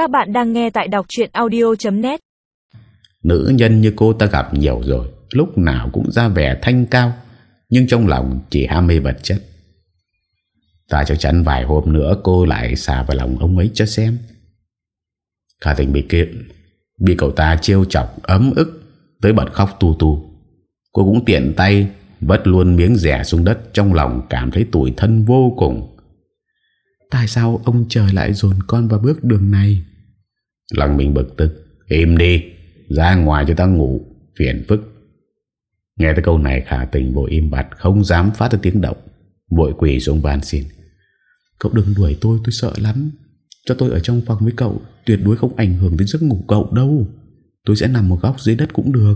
Các bạn đang nghe tại đọc chuyện audio.net Nữ nhân như cô ta gặp nhiều rồi, Lúc nào cũng ra vẻ thanh cao, Nhưng trong lòng chỉ ham mê vật chất. Ta chắc chắn vài hôm nữa cô lại xà vào lòng ông ấy cho xem. Khả tình bị kiện, Bị cậu ta trêu chọc ấm ức, Tới bật khóc tu tu. Cô cũng tiện tay Vất luôn miếng rẻ xuống đất, Trong lòng cảm thấy tủi thân vô cùng. Tại sao ông trời lại dồn con vào bước đường này? Lăng mình bực tức. Im đi, Ra ngoài cho ta ngủ. Phiền phức. Nghe tới câu này, khả tình vội im bặt, Không dám phát ra tiếng động. Vội quỳ xuống van xin. Cậu đừng đuổi tôi tôi sợ lắm. Cho tôi ở trong phòng với cậu, Tuyệt đối không ảnh hưởng đến giấc ngủ cậu đâu. Tôi sẽ nằm một góc dưới đất cũng được.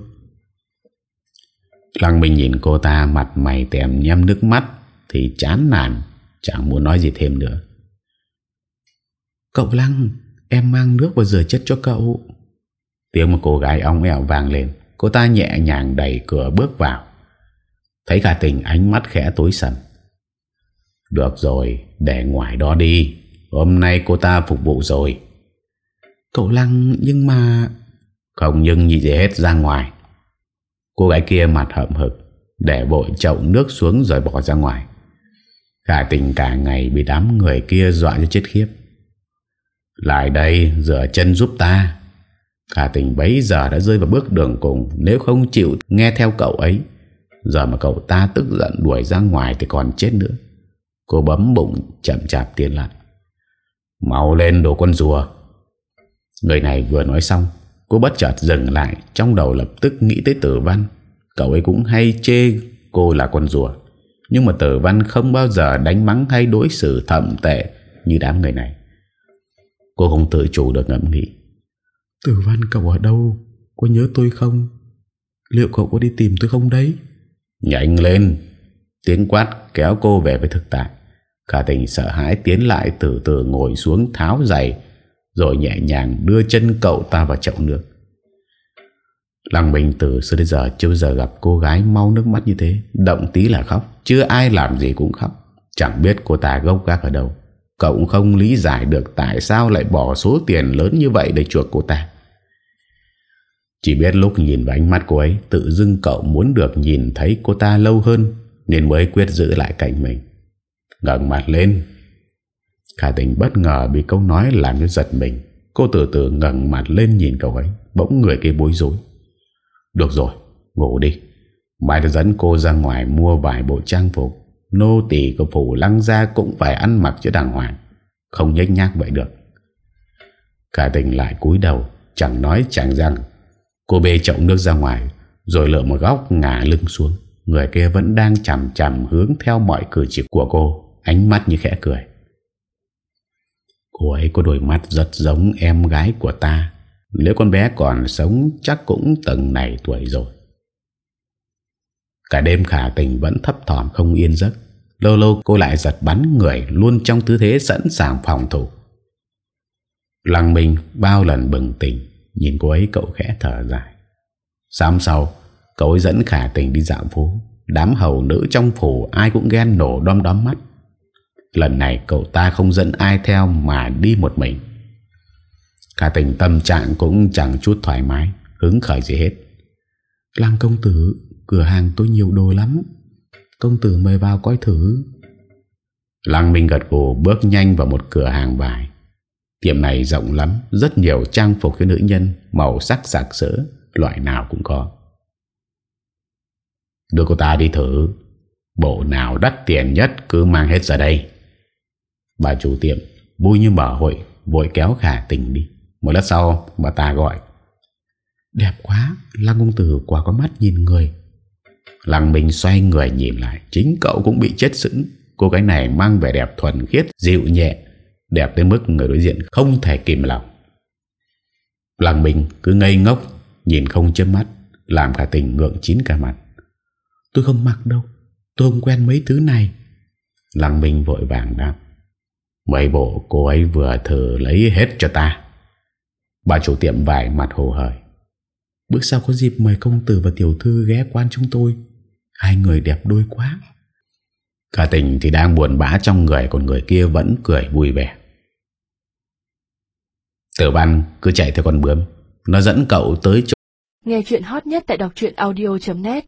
Lăng Minh nhìn cô ta, mặt mày tèm nhâm nước mắt Thì chán nản, Chẳng muốn nói gì thêm nữa. Cậu Lăng Em mang nước và rửa chất cho cậu. Tiếng một cô gái ong ẻo vang lên. Cô ta nhẹ nhàng đẩy cửa bước vào. Thấy cả tình ánh mắt khẽ tối sầm. Được rồi Để ngoài đó đi. Hôm nay cô ta phục vụ rồi. Cậu Lăng nhưng mà Không nhưng gì hết ra ngoài. Cô gái kia mặt hậm hực Để bội chậu nước xuống rồi bỏ ra ngoài. Cả tình cả ngày Bị đám người kia dọa cho chết khiếp lại đây rửa chân giúp ta. Cả tình bấy giờ đã rơi vào bước đường cùng. Nếu không chịu nghe theo cậu ấy, Giờ mà cậu ta tức giận đuổi ra ngoài Thì còn chết nữa. Cô bấm bụng, chậm chạp tiến lại. Mau lên đồ con rùa. Người này vừa nói xong, Cô bất chợt dừng lại, Trong đầu lập tức nghĩ tới tử văn. Cậu ấy cũng hay chê cô là con rùa, Nhưng mà tử văn không bao giờ đánh mắng hay đối xử thậm tệ Như đám người này. Cô không tự chủ được ngẫm nghĩ. Tử văn cậu ở đâu? Có nhớ tôi không? Liệu cậu có đi tìm tôi không đấy? Nhanh lên. Tiếng quát kéo cô về với thực tại. Cả tình sợ hãi tiến lại từ từ ngồi xuống tháo giày Rồi nhẹ nhàng đưa chân cậu ta vào chậu nước. Lăng Bình từ xưa đến giờ chưa giờ gặp cô gái mau nước mắt như thế. Động tí là khóc Chưa ai làm gì cũng khóc. Chẳng biết cô ta gốc gác ở đâu Cậu cũng không lý giải được tại sao lại bỏ số tiền lớn như vậy để chuộc cô ta. Chỉ biết lúc nhìn vào ánh mắt cô ấy Tự dưng cậu muốn được nhìn thấy cô ta lâu hơn Nên mới quyết giữ lại cạnh mình. Ngẩng mặt lên. Khả tình bất ngờ bị câu nói làm cho giật mình. Cô từ từ ngẩng mặt lên nhìn cậu ấy Bỗng người kia bối rối. Được rồi, ngủ đi. Mai đã dẫn cô ra ngoài mua vài bộ trang phục. Nô tỳ của phủ lăng ra cũng phải ăn mặc cho đàng hoàng. Không nhách nhác vậy được. Cả tình lại cúi đầu, Chẳng nói chẳng rằng. Cô bê chậu nước ra ngoài, Rồi lựa một góc ngả lưng xuống. Người kia vẫn đang chằm chằm hướng theo mọi cử chỉ của cô, Ánh mắt như khẽ cười. Cô ấy có đôi mắt rất giống em gái của ta. Nếu con bé còn sống, chắc cũng tầng này tuổi rồi. Cả đêm khả tình vẫn thấp thỏm không yên giấc. Lâu lâu cô lại giật bắn người Luôn trong tư thế sẵn sàng phòng thủ. Lăng mình bao lần bừng tỉnh, Nhìn cô ấy cậu khẽ thở dài. Sáng sau, Cậu ấy dẫn khả tình đi dạo phố. Đám hầu nữ trong phủ Ai cũng ghen nổ đom đóm mắt. Lần này cậu ta không dẫn ai theo Mà đi một mình. Khả tình tâm trạng cũng chẳng chút thoải mái, Hứng khởi gì hết. Lăng công tử, Cửa hàng tôi nhiều đồ lắm. Công tử mời vào coi thử. Lăng Minh gật gù bước nhanh vào một cửa hàng vải. Tiệm này rộng lắm Rất nhiều trang phục cho nữ nhân Màu sắc sạc sỡ Loại nào cũng có. Đưa cô ta đi thử. Bộ nào đắt tiền nhất cứ mang hết ra đây. Bà chủ tiệm Vui như mở hội Vội kéo khả tình đi. Một lát sau bà ta gọi. Đẹp quá Lăng công tử quả có mắt nhìn người Lăng Minh xoay người nhìn lại. Chính cậu cũng bị chết sững. Cô gái này mang vẻ đẹp thuần khiết, Dịu nhẹ, Đẹp tới mức người đối diện không thể kìm lòng. Lăng Minh cứ ngây ngốc, Nhìn không chớp mắt, Làm cả tình ngượng chín cả mặt. Tôi không mặc đâu, Tôi không quen mấy thứ này. Lăng Minh vội vàng đáp. Mấy bộ cô ấy vừa thử lấy hết cho ta. Bà chủ tiệm vải mặt hồ hởi. Bước sau có dịp mời công tử và tiểu thư ghé quan chúng tôi. Hai người đẹp đôi quá. Cả tình thì đang buồn bã trong người, Còn người kia vẫn cười vui vẻ. Tử văn cứ chạy theo con bướm. Nó dẫn cậu tới chỗ Nghe chuyện hot nhất tại đọc audio.net